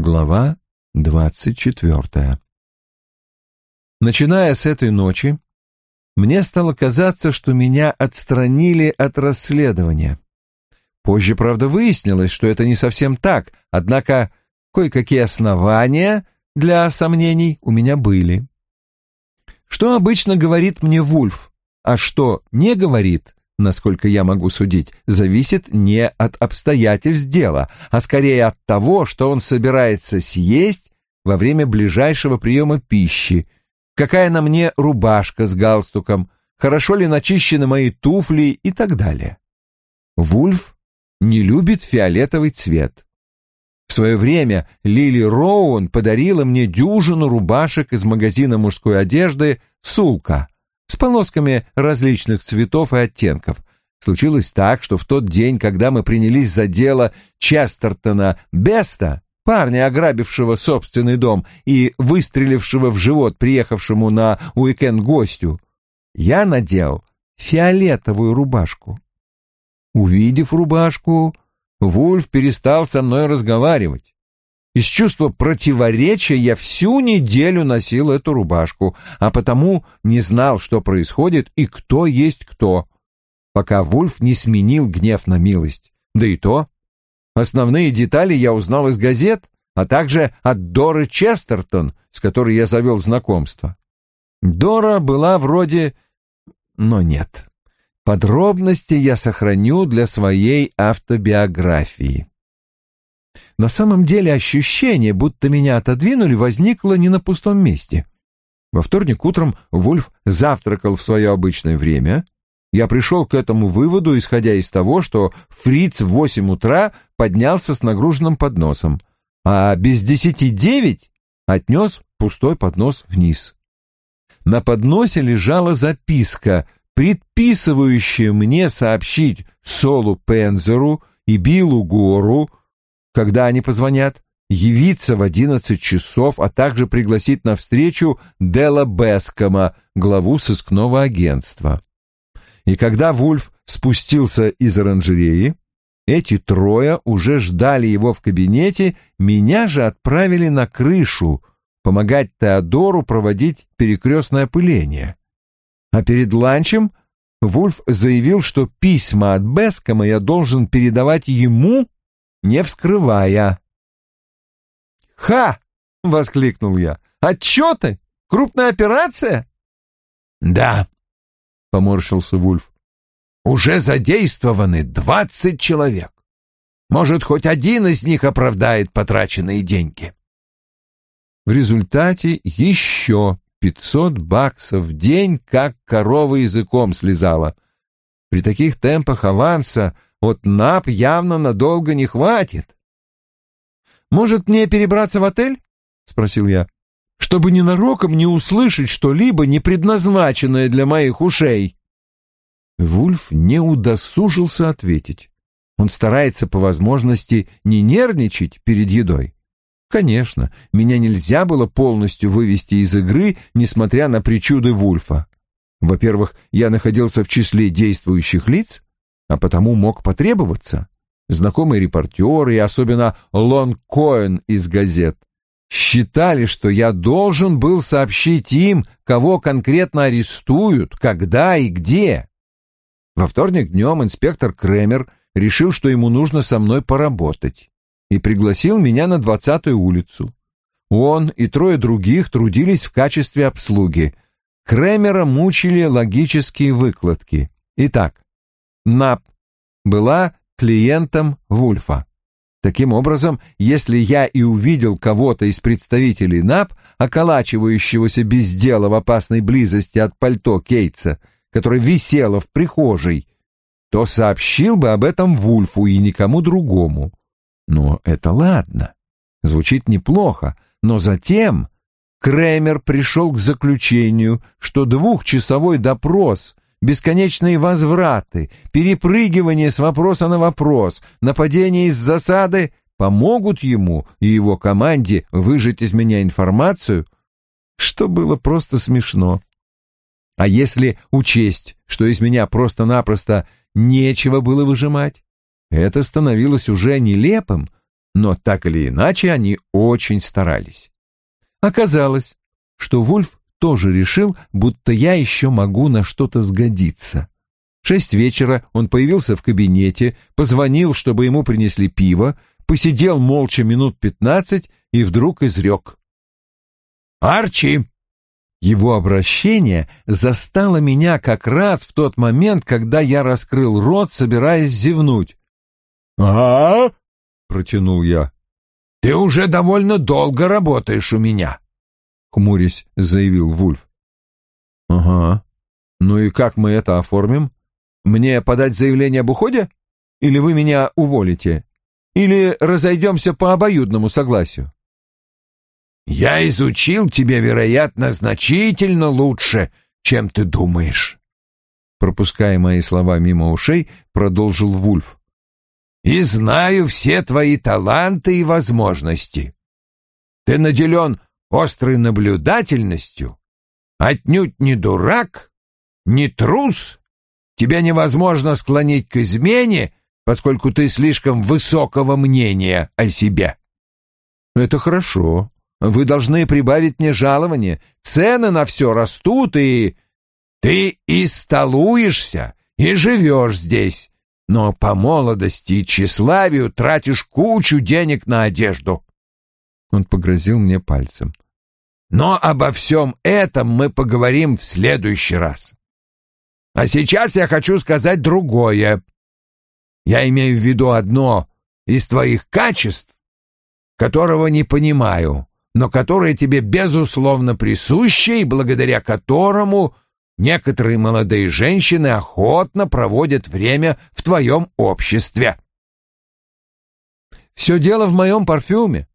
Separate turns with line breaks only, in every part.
Глава двадцать четвертая Начиная с этой ночи, мне стало казаться, что меня отстранили от расследования. Позже, правда, выяснилось, что это не совсем так, однако кое-какие основания для сомнений у меня были. Что обычно говорит мне Вульф, а что не говорит, насколько я могу судить, зависит не от обстоятельств дела, а скорее от того, что он собирается съесть во время ближайшего приема пищи, какая на мне рубашка с галстуком, хорошо ли начищены мои туфли и так далее. Вульф не любит фиолетовый цвет. В свое время Лили Роуэн подарила мне дюжину рубашек из магазина мужской одежды «Сулка» с полосками различных цветов и оттенков. Случилось так, что в тот день, когда мы принялись за дело Честертона Беста, парня, ограбившего собственный дом и выстрелившего в живот приехавшему на уикенд гостю, я надел фиолетовую рубашку. Увидев рубашку, Вульф перестал со мной разговаривать. Из чувства противоречия я всю неделю носил эту рубашку, а потому не знал, что происходит и кто есть кто, пока Вульф не сменил гнев на милость. Да и то. Основные детали я узнал из газет, а также от Доры Честертон, с которой я завел знакомство. Дора была вроде... Но нет. Подробности я сохраню для своей автобиографии. На самом деле ощущение, будто меня отодвинули, возникло не на пустом месте. Во вторник утром Вульф завтракал в свое обычное время. Я пришел к этому выводу, исходя из того, что Фриц в восемь утра поднялся с нагруженным подносом, а без десяти девять отнес пустой поднос вниз. На подносе лежала записка — предписывающее мне сообщить Солу Пензеру и Биллу Гору, когда они позвонят, явиться в одиннадцать часов, а также пригласить на встречу Дела Бескома, главу сыскного агентства. И когда Вульф спустился из оранжереи, эти трое уже ждали его в кабинете, меня же отправили на крышу помогать Теодору проводить перекрестное опыление. А перед ланчем Вульф заявил, что письма от Бескома я должен передавать ему, не вскрывая. «Ха!» — воскликнул я. «Отчеты? Крупная операция?»
«Да», — поморщился Вульф. «Уже задействованы двадцать человек. Может, хоть один из них оправдает потраченные деньги».
В результате еще Пятьсот баксов в день, как корова языком слезала. При таких темпах аванса от НАП явно надолго не хватит. «Может, мне перебраться в отель?» — спросил я. «Чтобы ненароком не услышать что-либо, не предназначенное для моих ушей». Вульф не удосужился ответить. Он старается по возможности не нервничать перед едой. Конечно, меня нельзя было полностью вывести из игры, несмотря на причуды Вульфа. Во-первых, я находился в числе действующих лиц, а потому мог потребоваться. Знакомые репортеры и особенно Лон Коэн из газет считали, что я должен был сообщить им, кого конкретно арестуют, когда и где. Во вторник днем инспектор Кремер решил, что ему нужно со мной поработать и пригласил меня на двадцатую улицу. Он и трое других трудились в качестве обслуги. Кремера мучили логические выкладки. Итак, НАП была клиентом Вульфа. Таким образом, если я и увидел кого-то из представителей НАП, околачивающегося без дела в опасной близости от пальто Кейтса, которое висело в прихожей, то сообщил бы об этом Вульфу и никому другому. Но это ладно. Звучит неплохо, но затем Кремер пришел к заключению, что двухчасовой допрос, бесконечные возвраты, перепрыгивание с вопроса на вопрос, нападение из засады помогут ему и его команде выжать из меня информацию, что было просто смешно. А если учесть, что из меня просто-напросто нечего было выжимать, это становилось уже нелепым, но так или иначе они очень старались. Оказалось, что Вульф тоже решил, будто я еще могу на что-то сгодиться. В шесть вечера он появился в кабинете, позвонил, чтобы ему принесли пиво, посидел молча минут пятнадцать и вдруг изрек. «Арчи!» Его обращение застало меня как раз в тот момент, когда я раскрыл рот, собираясь зевнуть.
«А?»
— протянул я.
«Ты уже довольно долго работаешь у меня», — хмурясь заявил Вульф.
«Ага. Ну и как мы это оформим? Мне подать заявление об уходе? Или вы меня уволите? Или разойдемся по обоюдному согласию?»
«Я изучил тебя, вероятно, значительно лучше, чем ты думаешь», — пропуская мои слова мимо ушей, продолжил Вульф. «И знаю все твои таланты и возможности. Ты наделен острой наблюдательностью, отнюдь не дурак, не трус. Тебя невозможно склонить к измене, поскольку ты слишком высокого мнения о себе».
«Это хорошо», вы должны прибавить мне жалование. Цены на все растут, и...
Ты и столуешься, и живешь здесь, но по молодости и тщеславию тратишь кучу денег на одежду.
Он погрозил мне пальцем.
Но обо всем этом мы поговорим в следующий раз. А сейчас я хочу сказать другое. Я имею в виду одно из твоих качеств, которого не понимаю но которое тебе безусловно присуще и благодаря которому некоторые молодые женщины охотно проводят время в твоем обществе.
Все дело в моем парфюме.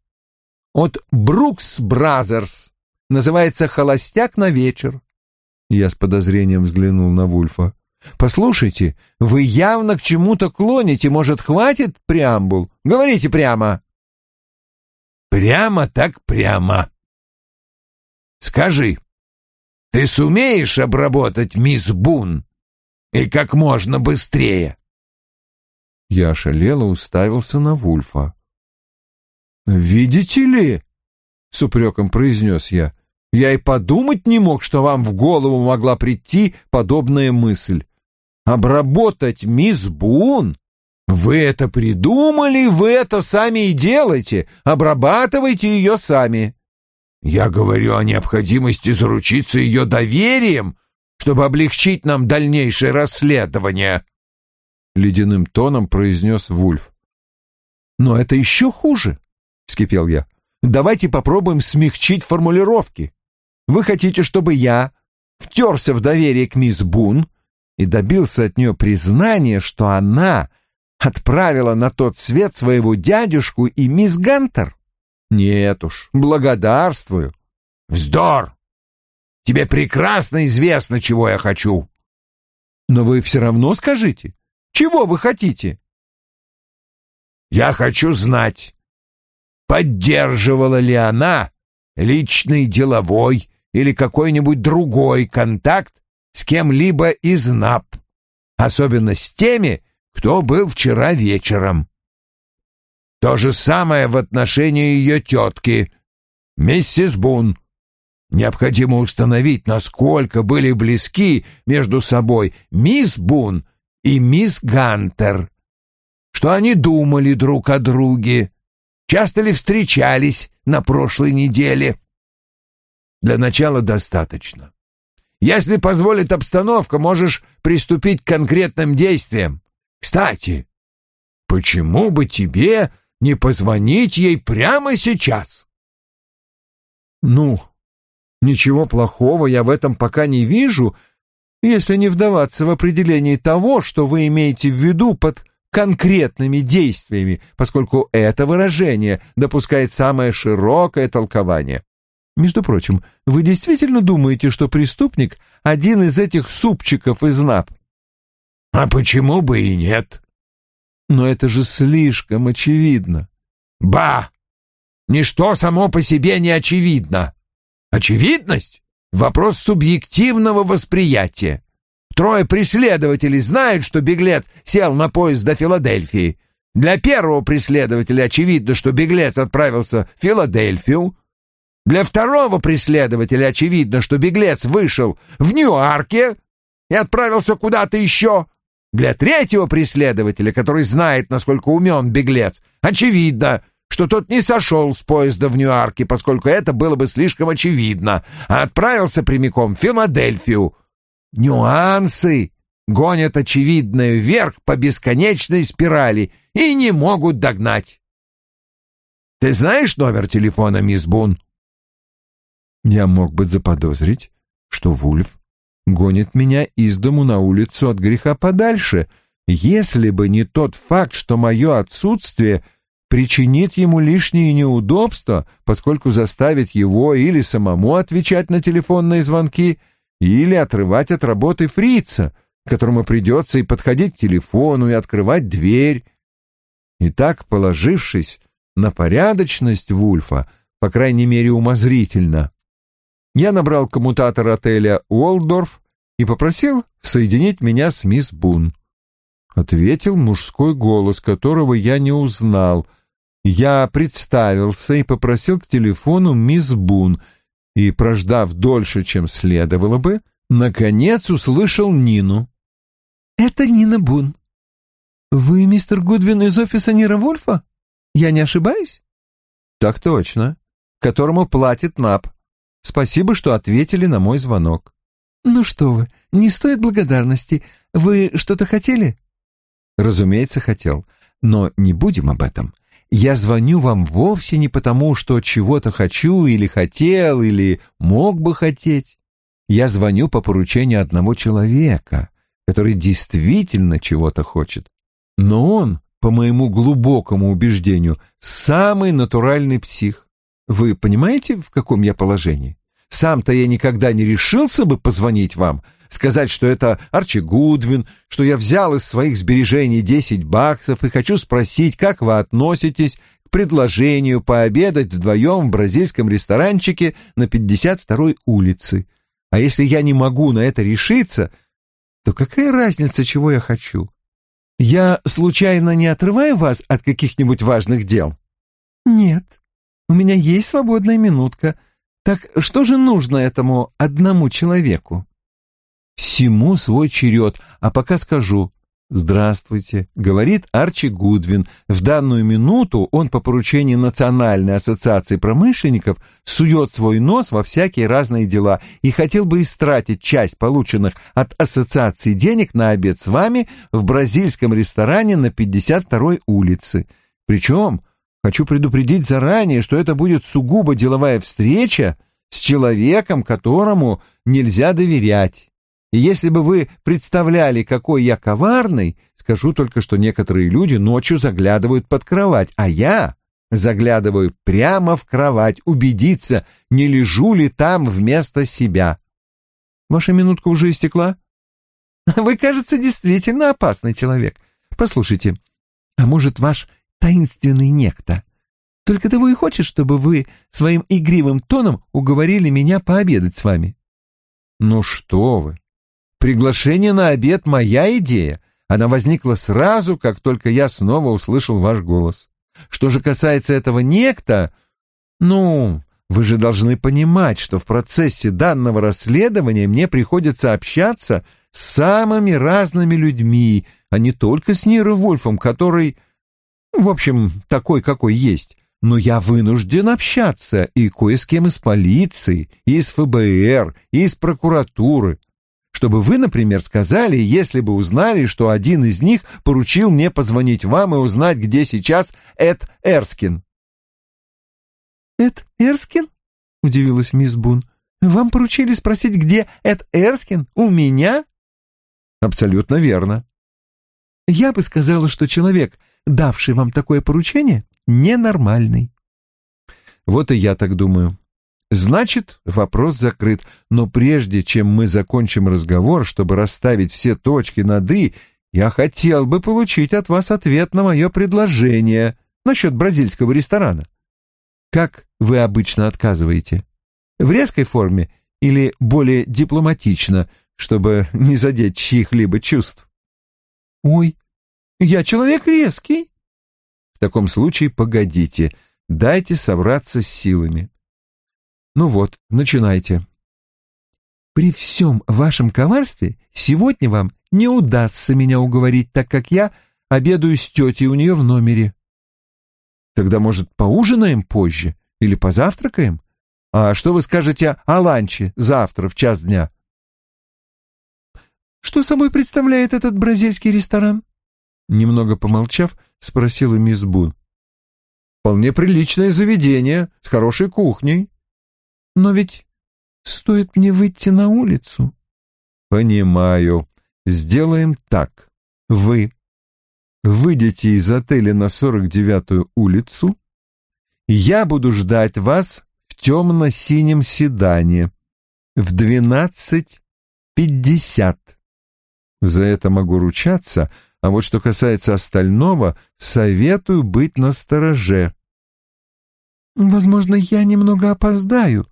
От Brooks Brothers. Называется «Холостяк на вечер». Я с подозрением взглянул на Вульфа. «Послушайте, вы явно к чему-то клоните. Может, хватит преамбул? Говорите прямо».
Прямо так прямо. Скажи, ты сумеешь обработать мисс Бун? И как можно быстрее?»
Я ошалело уставился на Вульфа. «Видите ли?» — с упреком произнес я. «Я и подумать не мог, что вам в голову могла прийти подобная мысль. Обработать мисс Бун? Вы это придумали, вы это сами и делаете, обрабатывайте ее сами.
Я говорю о необходимости заручиться ее доверием, чтобы облегчить нам дальнейшее расследование.
Ледяным тоном произнес Вульф. Но это еще хуже, вскипел я. Давайте попробуем смягчить формулировки. Вы хотите, чтобы я втерся в доверие к мисс Бун и добился от нее признания, что она отправила на тот свет своего дядюшку и мисс Гантер? Нет уж, благодарствую.
Вздор! Тебе прекрасно известно, чего я хочу.
Но вы все равно скажите, чего вы хотите?
Я хочу знать, поддерживала ли она личный, деловой или какой-нибудь другой контакт с кем-либо из НАП, особенно с теми, кто был вчера вечером. То же самое в отношении ее тетки, миссис Бун. Необходимо установить, насколько были близки между собой мисс Бун и мисс Гантер. Что они думали друг о друге, часто ли встречались на прошлой неделе. Для начала достаточно. Если позволит обстановка, можешь приступить к конкретным действиям. Кстати, почему бы тебе не позвонить ей прямо сейчас?
Ну, ничего плохого я в этом пока не вижу, если не вдаваться в определение того, что вы имеете в виду под конкретными действиями, поскольку это выражение допускает самое широкое толкование. Между прочим, вы действительно думаете, что преступник — один из этих супчиков из НАП?
А почему бы и нет?
Но это же слишком очевидно.
Ба! Ничто само по себе не очевидно. Очевидность — вопрос субъективного восприятия. Трое преследователей знают, что беглец сел на поезд до Филадельфии. Для первого преследователя очевидно, что беглец отправился в Филадельфию. Для второго преследователя очевидно, что беглец вышел в Ньюарке и отправился куда-то еще. Для третьего преследователя, который знает, насколько умен беглец, очевидно, что тот не сошел с поезда в Ньюарке, поскольку это было бы слишком очевидно, а отправился прямиком в Филадельфию. Нюансы гонят очевидное вверх по бесконечной спирали и не могут догнать. Ты знаешь номер телефона, мисс Бун?
Я мог бы заподозрить, что Вульф гонит меня из дому на улицу от греха подальше, если бы не тот факт, что мое отсутствие причинит ему лишние неудобства, поскольку заставит его или самому отвечать на телефонные звонки, или отрывать от работы фрица, которому придется и подходить к телефону, и открывать дверь. И так, положившись на порядочность Вульфа, по крайней мере умозрительно, я набрал коммутатор отеля «Уолдорф» и попросил соединить меня с мисс Бун. Ответил мужской голос, которого я не узнал — я представился и попросил к телефону мисс Бун, и, прождав дольше, чем следовало бы, наконец услышал Нину.
«Это Нина Бун. Вы мистер Гудвин из офиса Нира Вольфа? Я не ошибаюсь?»
«Так точно. Которому платит НАП. Спасибо, что ответили на мой звонок».
«Ну что вы, не стоит благодарности. Вы что-то хотели?»
«Разумеется, хотел. Но не будем об этом. Я звоню вам вовсе не потому, что чего-то хочу или хотел, или мог бы хотеть. Я звоню по поручению одного человека, который действительно чего-то хочет. Но он, по моему глубокому убеждению, самый натуральный псих. Вы понимаете, в каком я положении? Сам-то я никогда не решился бы позвонить вам, сказать, что это Арчи Гудвин, что я взял из своих сбережений 10 баксов и хочу спросить, как вы относитесь к предложению пообедать вдвоем в бразильском ресторанчике на 52-й улице. А если я не могу на это решиться, то какая разница, чего я хочу? Я случайно не отрываю вас от каких-нибудь важных дел?
Нет, у меня есть свободная минутка. Так что же нужно этому одному человеку?
Всему свой черед, а пока скажу «Здравствуйте», — говорит Арчи Гудвин. В данную минуту он по поручению Национальной ассоциации промышленников сует свой нос во всякие разные дела и хотел бы истратить часть полученных от ассоциации денег на обед с вами в бразильском ресторане на 52-й улице. Причем хочу предупредить заранее, что это будет сугубо деловая встреча с человеком, которому нельзя доверять. И если бы вы представляли, какой я коварный, скажу только, что некоторые люди ночью заглядывают под кровать, а я заглядываю прямо в кровать, убедиться, не лежу ли там вместо себя. Ваша минутка уже истекла?
Вы, кажется, действительно опасный человек. Послушайте, а может, ваш таинственный некто только того и хочет, чтобы вы своим игривым тоном уговорили меня пообедать с вами?
Ну что вы, Приглашение на обед — моя идея. Она возникла сразу, как только я снова услышал ваш голос. Что же касается этого некто, ну, вы же должны понимать, что в процессе данного расследования мне приходится общаться с самыми разными людьми, а не только с Ниро Вольфом, который, в общем, такой, какой есть. Но я вынужден общаться и кое с кем из полиции, и из ФБР, и из прокуратуры чтобы вы, например, сказали, если бы узнали, что один из них поручил мне позвонить вам и узнать, где сейчас Эд Эрскин».
«Эд Эрскин?» — удивилась мисс Бун. «Вам поручили спросить, где Эд Эрскин? У меня?»
«Абсолютно верно».
«Я бы сказала, что человек, давший вам такое поручение, ненормальный».
«Вот и я так думаю. Значит, вопрос закрыт. Но прежде чем мы закончим разговор, чтобы расставить все точки над «и», я хотел бы получить от вас ответ на мое предложение насчет бразильского ресторана. Как вы обычно отказываете? В резкой форме или более дипломатично, чтобы не задеть чьих-либо чувств?
Ой, я человек резкий.
таком случае погодите, дайте собраться с силами. Ну вот, начинайте.
При всем вашем коварстве сегодня вам не удастся меня уговорить, так как я обедаю с тетей у нее в номере.
Тогда, может, поужинаем позже или позавтракаем? А что вы скажете о ланче завтра в час дня?
Что собой представляет этот бразильский ресторан? Немного помолчав, спросила мисс Бун.
Вполне приличное заведение, с хорошей кухней.
Но ведь стоит мне выйти на улицу.
Понимаю. Сделаем так. Вы выйдете из отеля на 49-ю улицу, я буду ждать вас в темно-синем седане в 12.50. За это могу ручаться, а вот что касается остального, советую быть настороже.
Возможно, я немного опоздаю.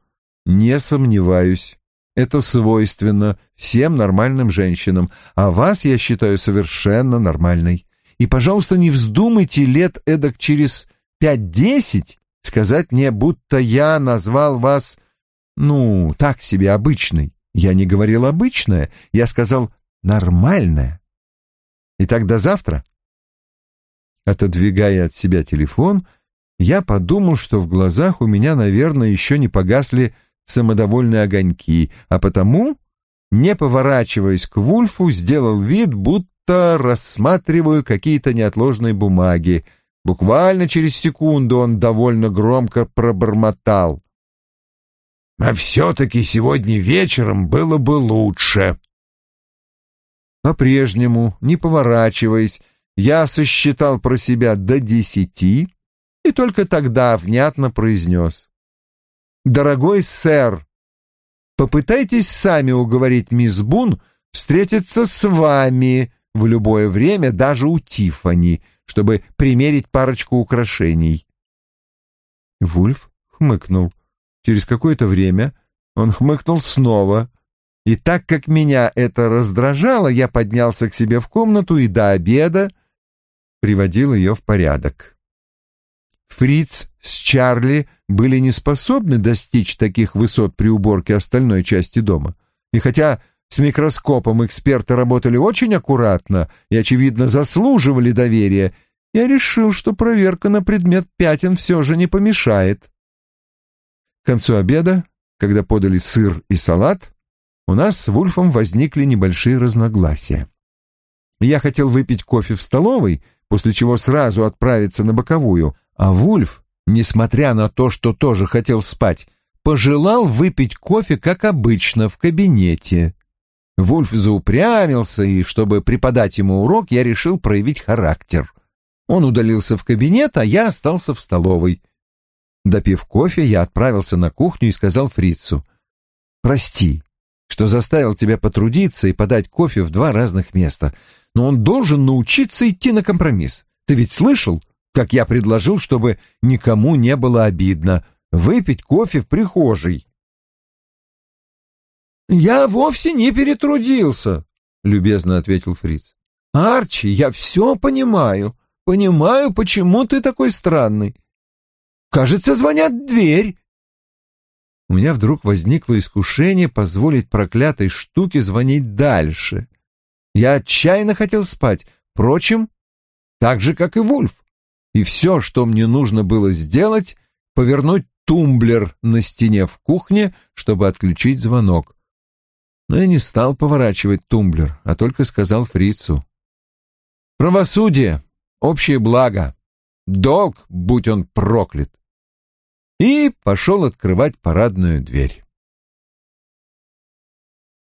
Не сомневаюсь. Это свойственно всем нормальным женщинам, а вас я считаю совершенно нормальной. И, пожалуйста, не вздумайте лет эдак через пять-десять сказать мне, будто я назвал вас, ну, так себе обычной. Я не говорил обычное, я сказал нормальное. Итак, до завтра. Отодвигая от себя телефон, я подумал, что в глазах у меня, наверное, еще не погасли самодовольные огоньки, а потому, не поворачиваясь к Вульфу, сделал вид, будто рассматриваю какие-то неотложные бумаги. Буквально через секунду он довольно громко пробормотал.
«А все-таки сегодня вечером было бы лучше».
По-прежнему, не поворачиваясь, я сосчитал про себя до десяти и только тогда внятно произнес. «Дорогой сэр, попытайтесь сами уговорить мисс Бун встретиться с вами в любое время, даже у Тиффани, чтобы примерить парочку украшений». Вульф хмыкнул. Через какое-то время он хмыкнул снова — и так как меня это раздражало, я поднялся к себе в комнату и до обеда приводил ее в порядок. Фриц с Чарли были не способны достичь таких высот при уборке остальной части дома. И хотя с микроскопом эксперты работали очень аккуратно и, очевидно, заслуживали доверия, я решил, что проверка на предмет пятен все же не помешает. К концу обеда, когда подали сыр и салат, у нас с Вульфом возникли небольшие разногласия. Я хотел выпить кофе в столовой, после чего сразу отправиться на боковую, а Вульф, несмотря на то, что тоже хотел спать, пожелал выпить кофе, как обычно, в кабинете. Вульф заупрямился, и чтобы преподать ему урок, я решил проявить характер. Он удалился в кабинет, а я остался в столовой. Допив кофе, я отправился на кухню и сказал фрицу, «Прости, что заставил тебя потрудиться и подать кофе в два разных места. Но он должен научиться идти на компромисс. Ты ведь слышал, как я предложил, чтобы никому не было обидно, выпить кофе в прихожей?» «Я вовсе не перетрудился», — любезно ответил Фриц. «Арчи, я все понимаю. Понимаю, почему ты такой странный. Кажется, звонят дверь у меня вдруг возникло искушение позволить проклятой штуке звонить дальше. Я отчаянно хотел спать, впрочем, так же, как и Вульф. И все, что мне нужно было сделать, повернуть тумблер на стене в кухне, чтобы отключить звонок. Но я не стал поворачивать тумблер, а только сказал фрицу. «Правосудие — общее благо. Долг, будь он проклят и пошел открывать парадную дверь.